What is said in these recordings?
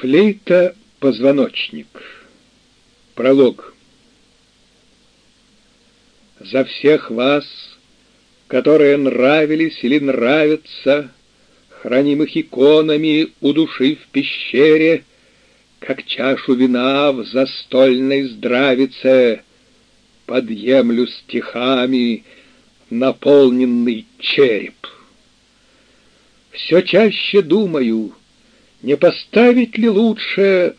Флейта — позвоночник. Пролог. За всех вас, которые нравились или нравятся, Хранимых иконами у души в пещере, Как чашу вина в застольной здравице, Подъемлю стихами наполненный череп. Все чаще думаю — не поставить ли лучше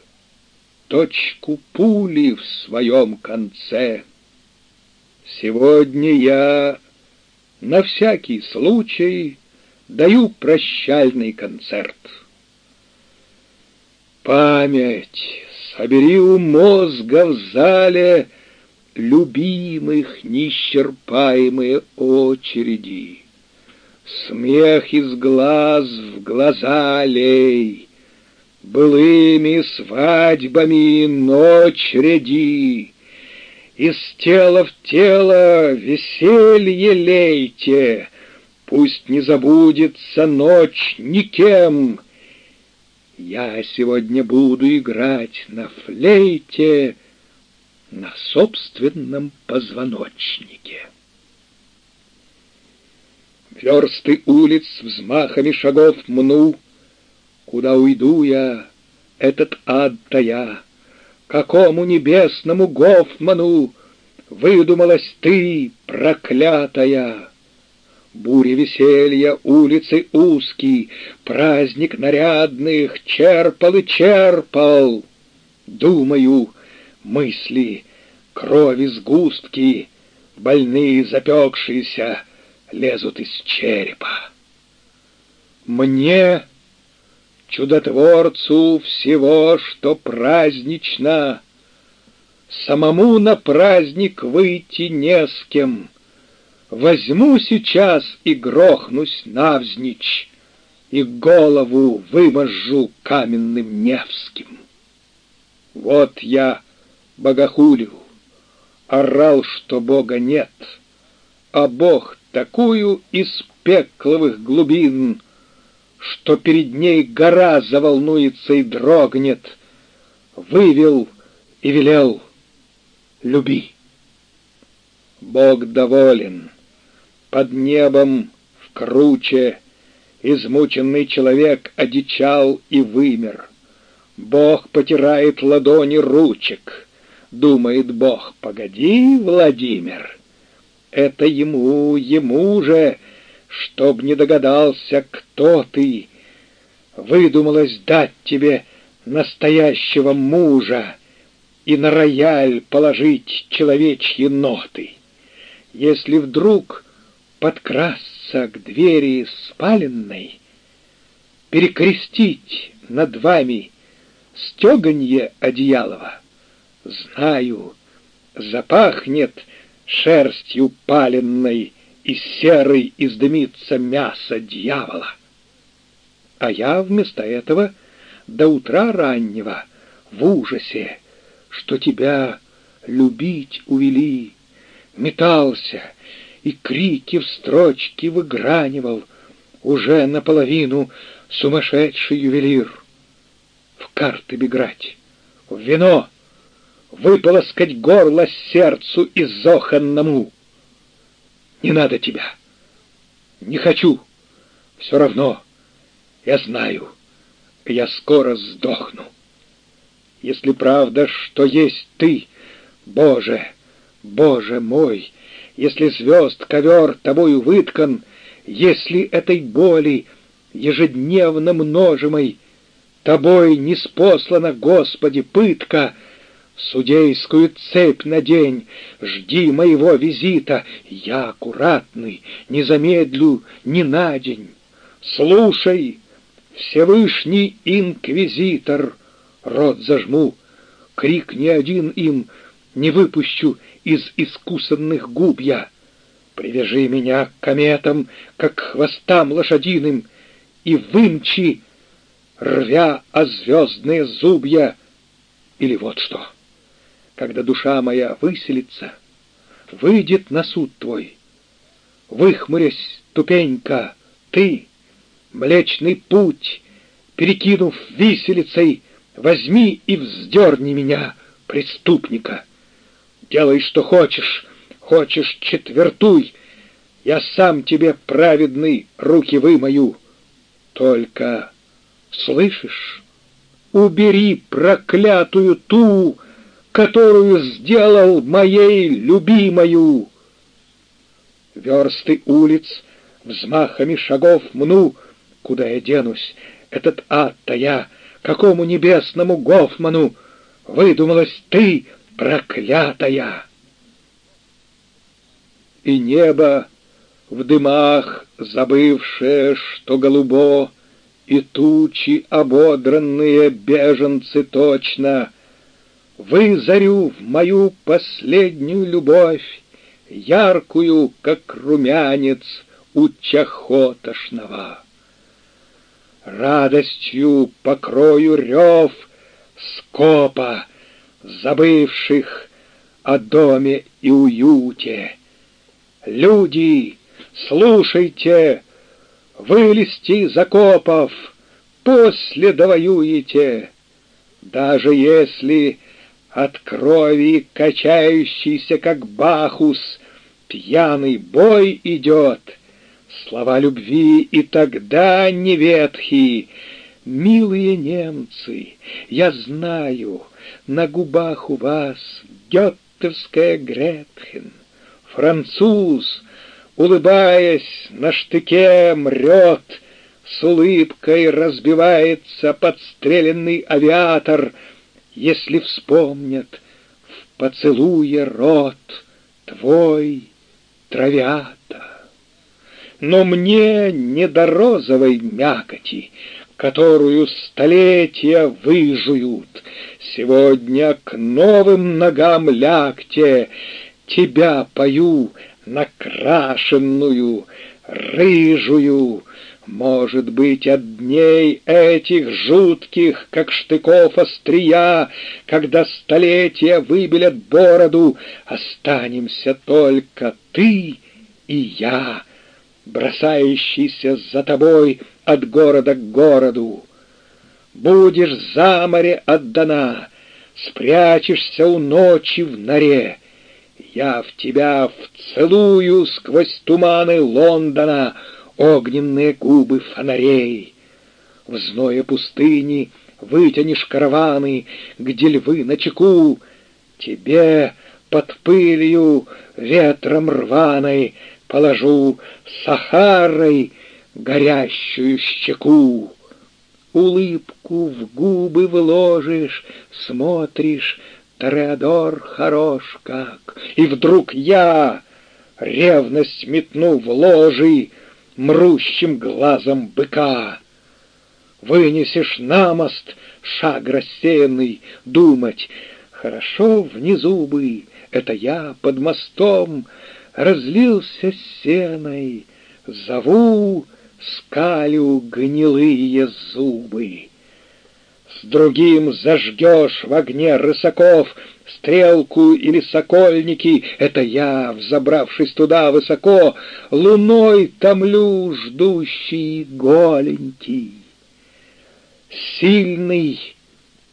точку пули в своем конце? Сегодня я на всякий случай даю прощальный концерт. Память, собери у мозга в зале любимых неисчерпаемые очереди. Смех из глаз в глаза лей, Былыми свадьбами ночь ряди, Из тела в тело веселье лейте, Пусть не забудется ночь никем. Я сегодня буду играть на флейте На собственном позвоночнике. Версты улиц взмахами шагов мну, Куда уйду я, этот ад-то я? Какому небесному Гофману Выдумалась ты, проклятая? Буря веселья, улицы узкие, Праздник нарядных черпал и черпал. Думаю, мысли, крови сгустки, Больные запекшиеся лезут из черепа. Мне чудотворцу всего, что празднично. Самому на праздник выйти не с кем. Возьму сейчас и грохнусь навзничь, И голову выможу каменным Невским. Вот я богохулю, орал, что Бога нет, А Бог такую из пекловых глубин — что перед ней гора заволнуется и дрогнет, вывел и велел «люби». Бог доволен, под небом в круче измученный человек одичал и вымер. Бог потирает ладони ручек, думает Бог, погоди, Владимир, это ему, ему же чтоб не догадался, кто ты. Выдумалось дать тебе настоящего мужа и на рояль положить человечьи ноты. Если вдруг подкрасться к двери спаленной, перекрестить над вами стеганье одеялова, знаю, запахнет шерстью паленной и серый издымится мясо дьявола. А я вместо этого до утра раннего в ужасе, что тебя любить увели, метался и крики в строчке выгранивал, уже наполовину сумасшедший ювелир. В карты беграть, в вино, выполоскать горло сердцу изоханному — не надо тебя. Не хочу. Все равно. Я знаю. Я скоро сдохну. Если правда, что есть ты, Боже, Боже мой, если звезд ковер тобою выткан, если этой боли, ежедневно множимой, тобой не спослана, Господи, пытка — Судейскую цепь надень, жди моего визита. Я аккуратный, не замедлю ни на день. Слушай, Всевышний инквизитор, рот зажму, крик ни один им. Не выпущу из искусанных губ я. Привяжи меня к кометам, как к хвостам лошадиным, и вымчи, рвя о звездные зубья, или вот что когда душа моя выселится, выйдет на суд твой. Выхмурясь, тупенька, ты, млечный путь, перекинув виселицей, возьми и вздерни меня, преступника. Делай, что хочешь, хочешь, четвертуй, я сам тебе, праведный, руки вымою. Только, слышишь, убери проклятую ту, которую сделал моей любимою. Версты улиц взмахами шагов мну, куда я денусь, этот ад-то я, какому небесному Гофману выдумалась ты, проклятая! И небо в дымах, забывшее, что голубо, И тучи ободранные беженцы точно, Вы зарю в мою последнюю любовь, Яркую, как румянец у чахотошного. Радостью покрою рев скопа, Забывших о доме и уюте. Люди, слушайте, вылезти из окопов, после довоюете, даже если от крови качающийся, как бахус, пьяный бой идет, слова любви и тогда не ветхие, Милые немцы, я знаю, на губах у вас геттовская Гретхен, француз, улыбаясь, на штыке мрет, с улыбкой разбивается подстреленный авиатор, если вспомнят в поцелуе рот твой травята. Но мне не до розовой мякоти, которую столетия выжуют. Сегодня к новым ногам лягте, тебя пою, накрашенную, рыжую, может быть, от дней этих жутких, как штыков острия, когда столетия выбелят бороду, останемся только ты и я, бросающийся за тобой от города к городу. Будешь за море отдана, спрячешься у ночи в норе, я в тебя вцелую сквозь туманы Лондона огненные губы фонарей. В зное пустыни вытянешь караваны, где львы на чеку. Тебе под пылью ветром рваной положу Сахарой горящую щеку. Улыбку в губы вложишь, смотришь, Тореадор хорош как, и вдруг я, ревность метну в ложи, мрущим глазом быка. Вынесешь на мост шаг рассеянный, думать, хорошо внизу бы, это я под мостом разлился сеной, зову, скалю гнилые зубы. С другим зажгешь в огне рысаков стрелку или сокольники. Это я, взобравшись туда высоко, луной томлю ждущий голенький. Сильный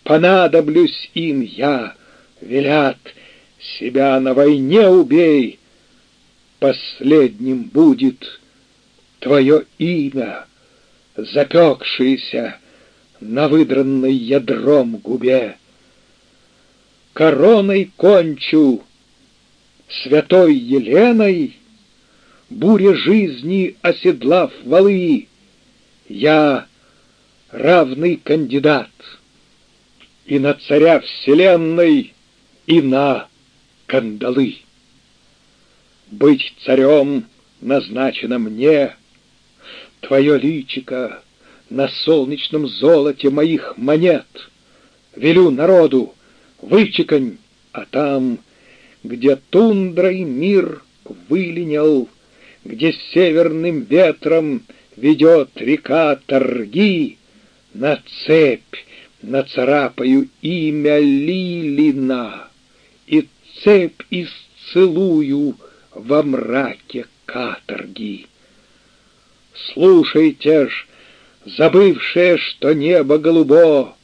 понадоблюсь им я, велят, себя на войне убей. Последним будет твое имя, запекшееся на выдранной ядром губе. Короной кончу, святой Еленой, Буря жизни оседлав валы, Я равный кандидат И на царя вселенной, И на кандалы. Быть царем назначено мне, Твое личико на солнечном золоте моих монет. Велю народу, вычекань, а там, где тундрой мир вылинял, где северным ветром ведет река торги, на цепь нацарапаю имя Лилина и цепь исцелую во мраке каторги. Слушайте ж, забывшее, что небо голубо,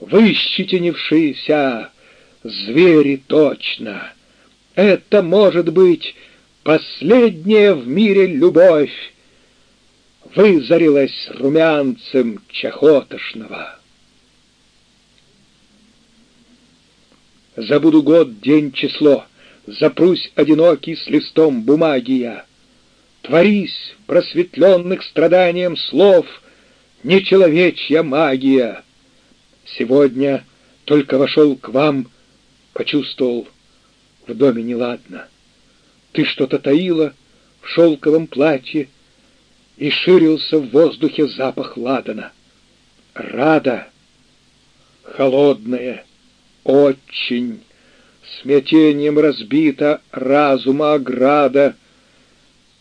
выщетинившиеся, звери точно. Это может быть последняя в мире любовь, вызарилась румянцем чахотошного. Забуду год, день, число, запрусь одинокий с листом бумаги я. Творись просветленных страданием слов нечеловечья магия. Сегодня только вошел к вам, почувствовал, в доме неладно. Ты что-то таила в шелковом платье, и ширился в воздухе запах ладана. Рада, холодная, очень, смятением разбита разума ограда.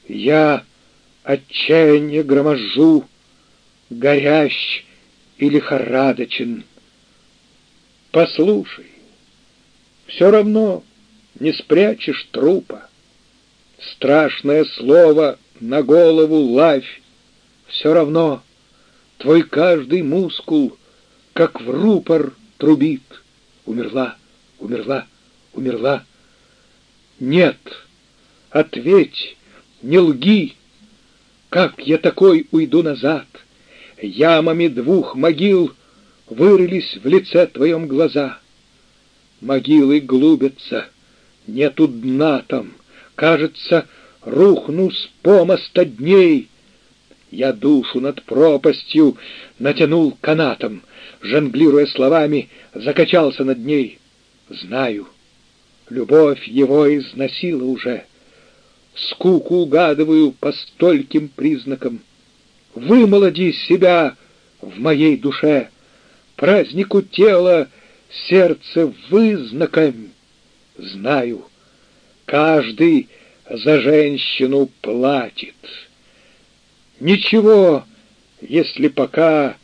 Я отчаяние громожу, горящ и лихорадочен. Послушай, все равно не спрячешь трупа. Страшное слово на голову лавь, все равно твой каждый мускул, как в рупор, трубит. Умерла, умерла, умерла. Нет, ответь, не лги, как я такой уйду назад? Ямами двух могил вырылись в лице твоем глаза. Могилы глубятся, нету дна там, кажется, рухну с помоста дней. Я душу над пропастью натянул канатом, жонглируя словами, закачался над ней. Знаю, любовь его износила уже. Скуку угадываю по стольким признакам. Вымолоди себя в моей душе, празднику тела сердце вызнаком. Знаю, каждый за женщину платит. Ничего, если пока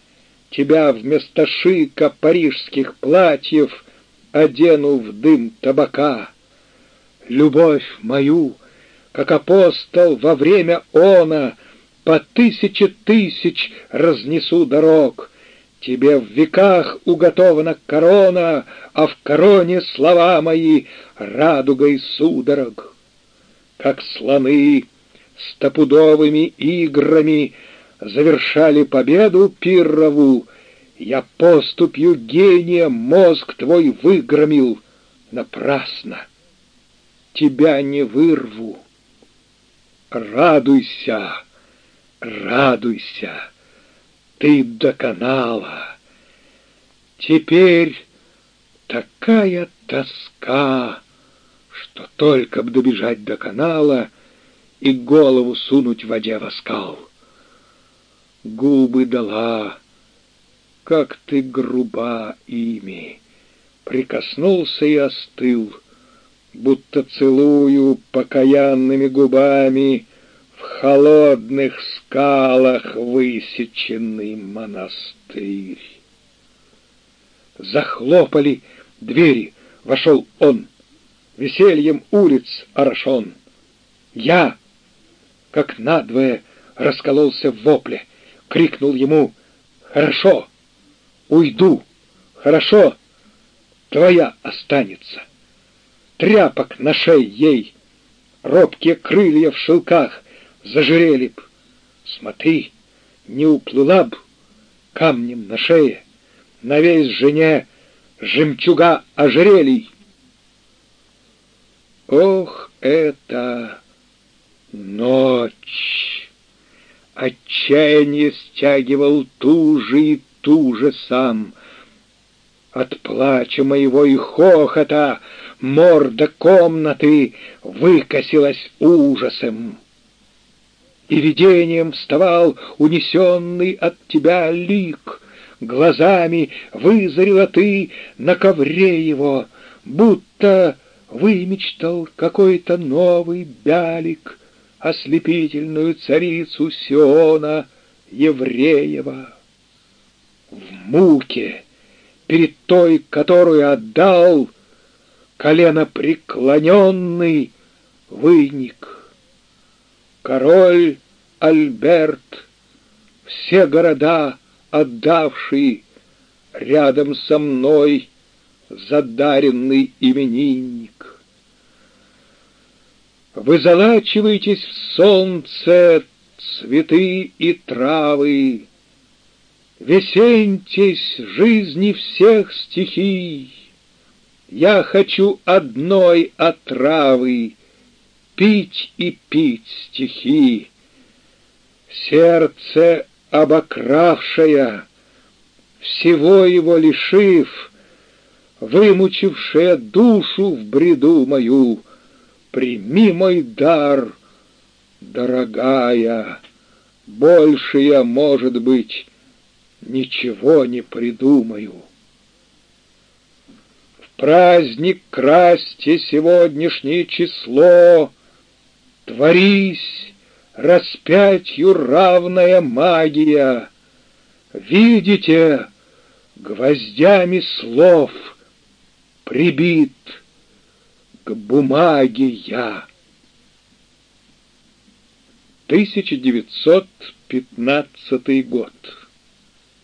тебя вместо шика парижских платьев одену в дым табака. Любовь мою, как апостол во время она, по тысяче тысяч разнесу дорог. Тебе в веках уготована корона, а в короне слова мои радугой судорог как слоны стопудовыми играми завершали победу пиррову, я поступью гения мозг твой выгромил напрасно. Тебя не вырву. Радуйся, радуйся, ты доконала. Теперь такая тоска что только б добежать до канала и голову сунуть в воде в. Губы дала, как ты груба ими, прикоснулся и остыл, будто целую покаянными губами в холодных скалах высеченный монастырь. Захлопали двери, вошел он весельем улиц орошен. Я, как надвое, раскололся в вопле, крикнул ему «Хорошо, уйду, хорошо, твоя останется». Тряпок на шее ей, робкие крылья в шелках зажирели б. Смотри, не уплыла б камнем на шее, на весь жене жемчуга ожерелий. Ох, это ночь! Отчаяние стягивал туже и туже сам. От плача моего и хохота морда комнаты выкосилась ужасом. И видением вставал унесенный от тебя лик, Глазами вызарила ты на ковре его, Будто вымечтал какой-то новый бялик ослепительную царицу Сиона Евреева. В муке, перед той, которую отдал, колено преклоненный выник. Король Альберт, все города отдавший, рядом со мной задаренный именинник. Вы залачиваетесь в солнце, цветы и травы, Весеньтесь жизни всех стихий. Я хочу одной отравы Пить и пить стихи. Сердце обокравшее, Всего его лишив, Вымучившее душу в бреду мою, Прими мой дар, дорогая, Больше я, может быть, ничего не придумаю. В праздник красьте сегодняшнее число, Творись распятью равная магия. Видите, гвоздями слов прибит к бумаге я. 1915 год.